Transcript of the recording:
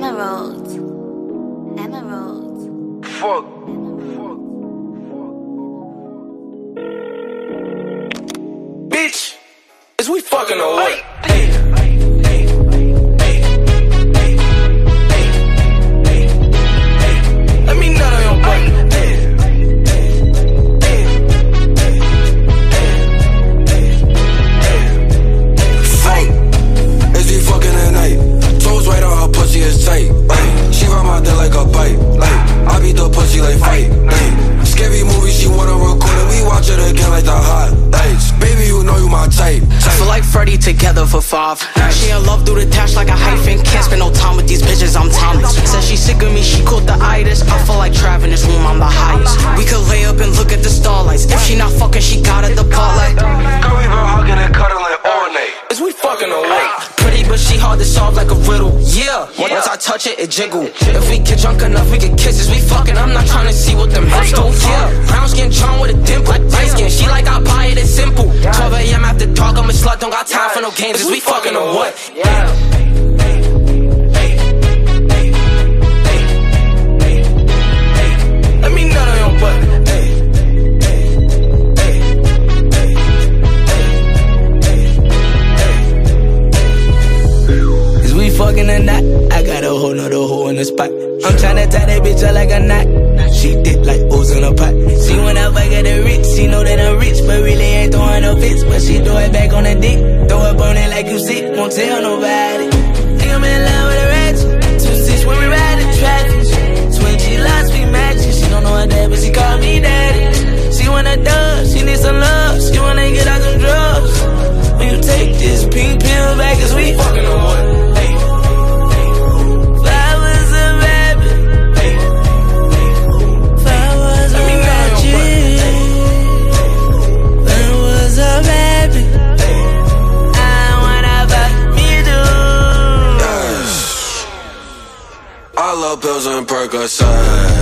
Emerald. Emerald. Fuck. Bitch, is we fucking or what? Freddy together for five. She in love through the dash like a hyphen. Can't spend no time with these bitches, I'm timeless. Said she sick of me, she caught the itis. I feel like Trav in this room, I'm the highest. We could lay up and look at the starlights. If she not fucking, she got at the part like. Girl, we been hugging and cuddling all night. Is we fucking what? Pretty, but she hard to solve like a riddle. Yeah, once I touch it, it jiggle. If we get drunk enough, we get kisses. We fucking, I'm not trying to see what them hips do. Yeah, brown skin, charm slut, don't got time for no games. Is we fucking or what? Let me nut your butt. Is we fucking or not? I got a whole nother hole in the spot. I'm tryna tie that bitch up like a knot. She dip like O's in a pot. See when I fuck at the rich, she know that I'm But she throw it back on the dick, throw it on it like you sick, won't tell nobody. Think I'm in love love pills and Percocets.